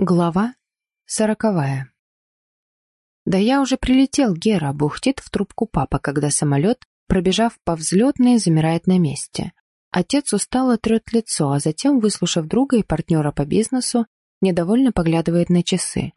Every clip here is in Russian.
Глава сороковая. Да я уже прилетел, Гера, бухтит в трубку папа, когда самолет, пробежав по взлетной, замирает на месте. Отец устало трет лицо, а затем, выслушав друга и партнера по бизнесу, недовольно поглядывает на часы.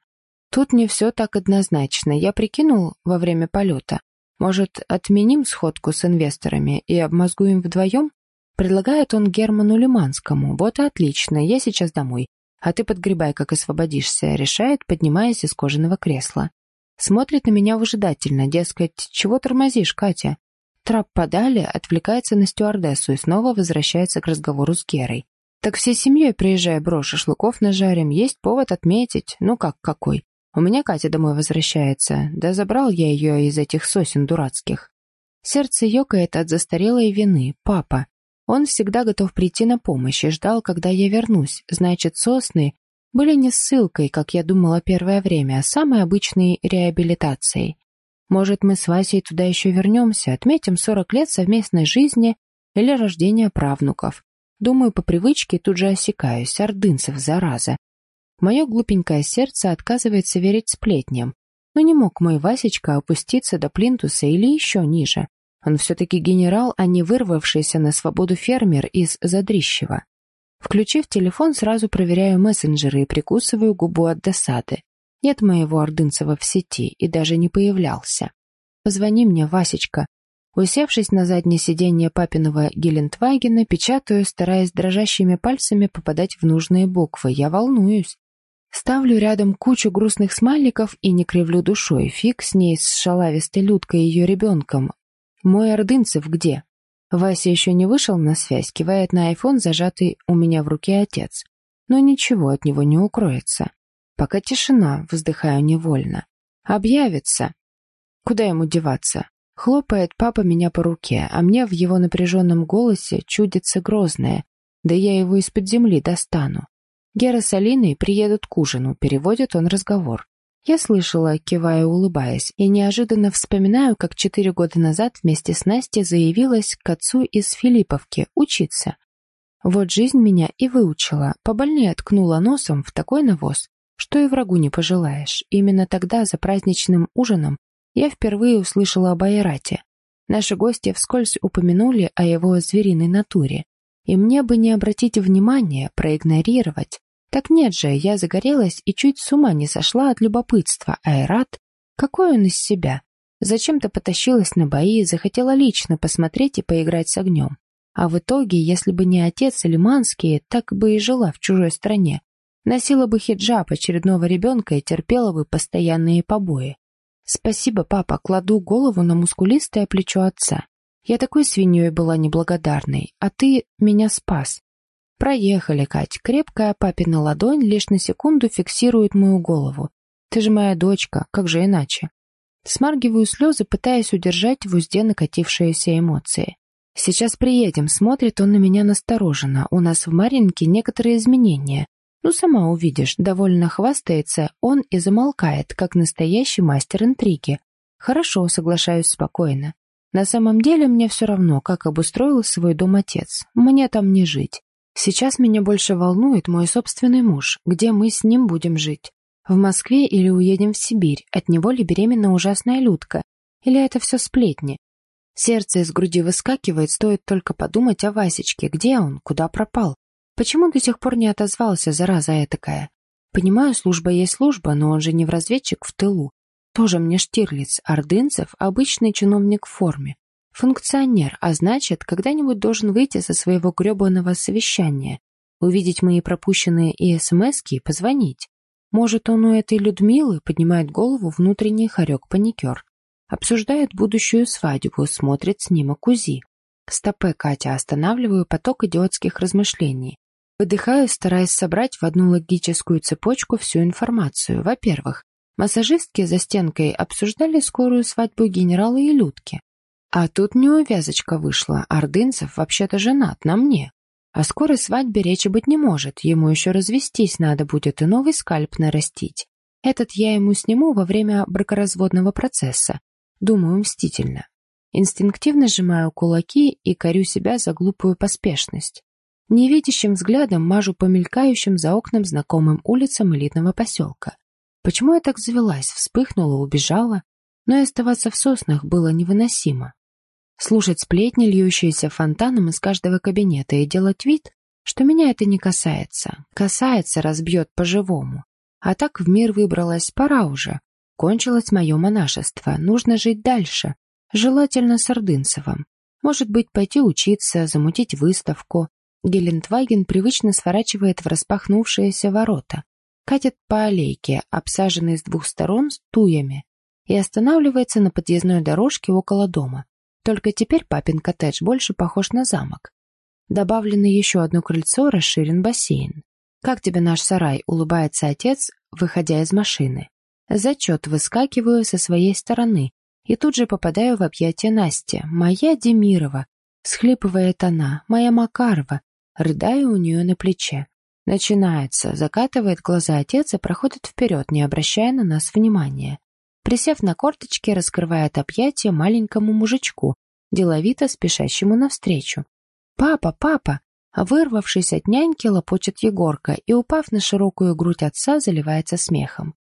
Тут не все так однозначно. Я прикинул во время полета. Может, отменим сходку с инвесторами и обмозгуем вдвоем? Предлагает он Герману Лиманскому. Вот и отлично, я сейчас домой. А ты подгребай, как освободишься, решает, поднимаясь из кожаного кресла. Смотрит на меня выжидательно, дескать, чего тормозишь, Катя? Трап подали, отвлекается на стюардессу и снова возвращается к разговору с Герой. Так всей семьей приезжай, бро, шашлыков нажарим, есть повод отметить. Ну как, какой? У меня Катя домой возвращается, да забрал я ее из этих сосен дурацких. Сердце ёкает от застарелой вины. Папа. Он всегда готов прийти на помощь и ждал, когда я вернусь. Значит, сосны были не ссылкой, как я думала первое время, а самой обычной реабилитацией. Может, мы с Васей туда еще вернемся, отметим 40 лет совместной жизни или рождения правнуков. Думаю, по привычке тут же осекаюсь, ордынцев, зараза. Мое глупенькое сердце отказывается верить сплетням. Но не мог мой Васечка опуститься до плинтуса или еще ниже. Он все-таки генерал, а не вырвавшийся на свободу фермер из Задрищева. Включив телефон, сразу проверяю мессенджеры и прикусываю губу от досады. Нет моего Ордынцева в сети и даже не появлялся. Позвони мне, Васечка. Усевшись на заднее сиденье папиного Гелендвагена, печатаю, стараясь дрожащими пальцами попадать в нужные буквы. Я волнуюсь. Ставлю рядом кучу грустных смайликов и не кривлю душой. Фиг с ней, с шалавистой Людкой и ее ребенком. «Мой Ордынцев где?» Вася еще не вышел на связь, кивает на айфон, зажатый у меня в руке отец. Но ничего от него не укроется. Пока тишина, вздыхаю невольно. Объявится. Куда ему деваться? Хлопает папа меня по руке, а мне в его напряженном голосе чудится грозное. Да я его из-под земли достану. Гера с Алиной приедут к ужину, переводит он разговор. Я слышала, кивая улыбаясь, и неожиданно вспоминаю, как четыре года назад вместе с Настей заявилась к отцу из Филипповки учиться. Вот жизнь меня и выучила, побольнее ткнула носом в такой навоз, что и врагу не пожелаешь. Именно тогда, за праздничным ужином, я впервые услышала об Айрате. Наши гости вскользь упомянули о его звериной натуре. И мне бы не обратить внимания, проигнорировать, так нет же, я загорелась и чуть с ума не сошла от любопытства. Айрат? Какой он из себя? Зачем-то потащилась на бои, захотела лично посмотреть и поиграть с огнем. А в итоге, если бы не отец Лиманский, так бы и жила в чужой стране. Носила бы хиджаб очередного ребенка и терпела бы постоянные побои. Спасибо, папа, кладу голову на мускулистое плечо отца. Я такой свиньей была неблагодарной, а ты меня спас. «Проехали, Кать. Крепкая папина ладонь лишь на секунду фиксирует мою голову. Ты же моя дочка, как же иначе?» Смаргиваю слезы, пытаясь удержать в узде накатившиеся эмоции. «Сейчас приедем», — смотрит он на меня настороженно. «У нас в Маринке некоторые изменения. Ну, сама увидишь». Довольно хвастается он и замолкает, как настоящий мастер интриги. «Хорошо», — соглашаюсь спокойно. «На самом деле мне все равно, как обустроил свой дом отец. Мне там не жить. Сейчас меня больше волнует мой собственный муж, где мы с ним будем жить. В Москве или уедем в Сибирь, от него ли беременна ужасная Людка? Или это все сплетни? Сердце из груди выскакивает, стоит только подумать о Васечке. Где он? Куда пропал? Почему до сих пор не отозвался, зараза этакая? Понимаю, служба есть служба, но он же не в разведчик в тылу. Тоже мне Штирлиц, Ордынцев, обычный чиновник в форме. Функционер, а значит, когда-нибудь должен выйти со своего гребаного совещания, увидеть мои пропущенные и СМСки и позвонить. Может, он у этой Людмилы поднимает голову внутренний хорек-паникер. Обсуждает будущую свадьбу, смотрит снимок УЗИ. Стопе, Катя, останавливаю поток идиотских размышлений. Выдыхаю, стараясь собрать в одну логическую цепочку всю информацию. Во-первых, массажистки за стенкой обсуждали скорую свадьбу генерала и Людки. А тут неувязочка вышла. Ордынцев вообще-то женат на мне. О скорой свадьбе речи быть не может. Ему еще развестись надо будет и новый скальп нарастить. Этот я ему сниму во время бракоразводного процесса. Думаю, мстительно. Инстинктивно сжимаю кулаки и корю себя за глупую поспешность. Невидящим взглядом мажу по мелькающим за окном знакомым улицам элитного поселка. Почему я так завелась, вспыхнула, убежала? Но и оставаться в соснах было невыносимо. Слушать сплетни, льющиеся фонтаном из каждого кабинета, и делать вид, что меня это не касается. Касается, разбьет по-живому. А так в мир выбралась, пора уже. Кончилось мое монашество, нужно жить дальше. Желательно с Ордынцевым. Может быть, пойти учиться, замутить выставку. Гелендваген привычно сворачивает в распахнувшиеся ворота, катит по аллейке, обсаженной с двух сторон стуями, и останавливается на подъездной дорожке около дома. Только теперь папин коттедж больше похож на замок. Добавлено еще одно крыльцо, расширен бассейн. «Как тебе наш сарай?» — улыбается отец, выходя из машины. Зачет выскакиваю со своей стороны и тут же попадаю в объятия Насти. «Моя Демирова!» — схлипывает она. «Моя Макарова!» Рыдаю у нее на плече. Начинается, закатывает глаза отец и проходит вперед, не обращая на нас внимания. Присев на корточки, раскрывает объятия маленькому мужичку, деловито спешащему навстречу. «Папа, папа!» Вырвавшись от няньки, лопочет Егорка и, упав на широкую грудь отца, заливается смехом.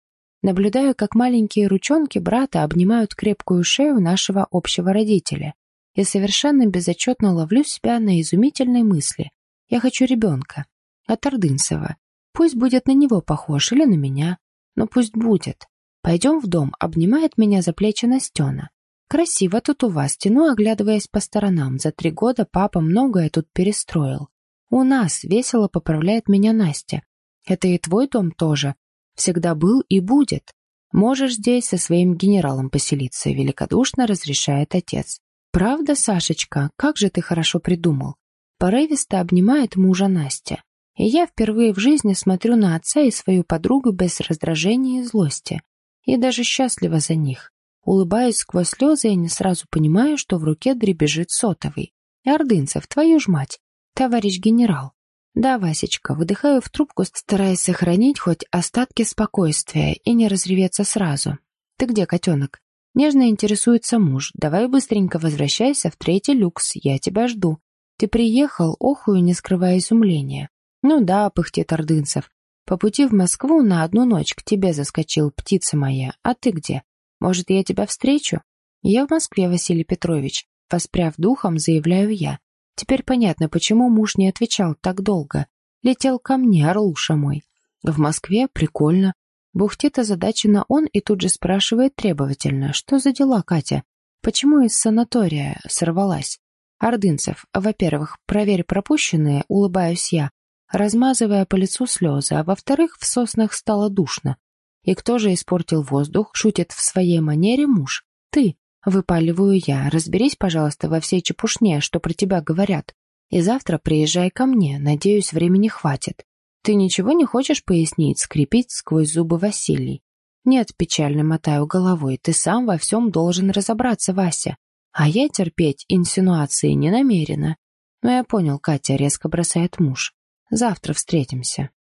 Наблюдаю, как маленькие ручонки брата обнимают крепкую шею нашего общего родителя, и совершенно безотчетно ловлю себя на изумительной мысли. Я хочу ребенка. От Ордынцева. Пусть будет на него похож или на меня, но пусть будет. Пойдем в дом, обнимает меня за плечи Настена. Красиво тут у вас, тяну, оглядываясь по сторонам. За три года папа многое тут перестроил. У нас весело поправляет меня Настя. Это и твой дом тоже. Всегда был и будет. Можешь здесь со своим генералом поселиться, великодушно разрешает отец. Правда, Сашечка, как же ты хорошо придумал. Порывисто обнимает мужа Настя. И я впервые в жизни смотрю на отца и свою подругу без раздражения и злости. И даже счастлива за них. Улыбаюсь сквозь слезы и не сразу понимаю, что в руке дребезжит сотовый. Ордынцев, твою ж мать! Товарищ генерал. Да, Васечка, выдыхаю в трубку, стараясь сохранить хоть остатки спокойствия и не разреветься сразу. Ты где, котенок? Нежно интересуется муж. Давай быстренько возвращайся в третий люкс, я тебя жду. «Ты приехал?» — охую, не скрывая изумления. «Ну да», — пыхтит Ордынцев. «По пути в Москву на одну ночь к тебе заскочил, птица моя. А ты где? Может, я тебя встречу?» «Я в Москве, Василий Петрович», — воспряв духом, заявляю я. Теперь понятно, почему муж не отвечал так долго. Летел ко мне, орлуша мой. В Москве? Прикольно. Бухтит озадаченно он и тут же спрашивает требовательно. Что за дела, Катя? Почему из санатория сорвалась? Ордынцев, во-первых, проверь пропущенные, улыбаюсь я, размазывая по лицу слезы, а во-вторых, в соснах стало душно. И кто же испортил воздух, шутит в своей манере муж. Ты, выпаливаю я, разберись, пожалуйста, во всей чепушне, что про тебя говорят. И завтра приезжай ко мне, надеюсь, времени хватит. Ты ничего не хочешь пояснить, скрипить сквозь зубы Василий? Нет, печально мотаю головой, ты сам во всем должен разобраться, Вася. А я терпеть инсинуации не намерена. Но я понял, Катя резко бросает муж. Завтра встретимся.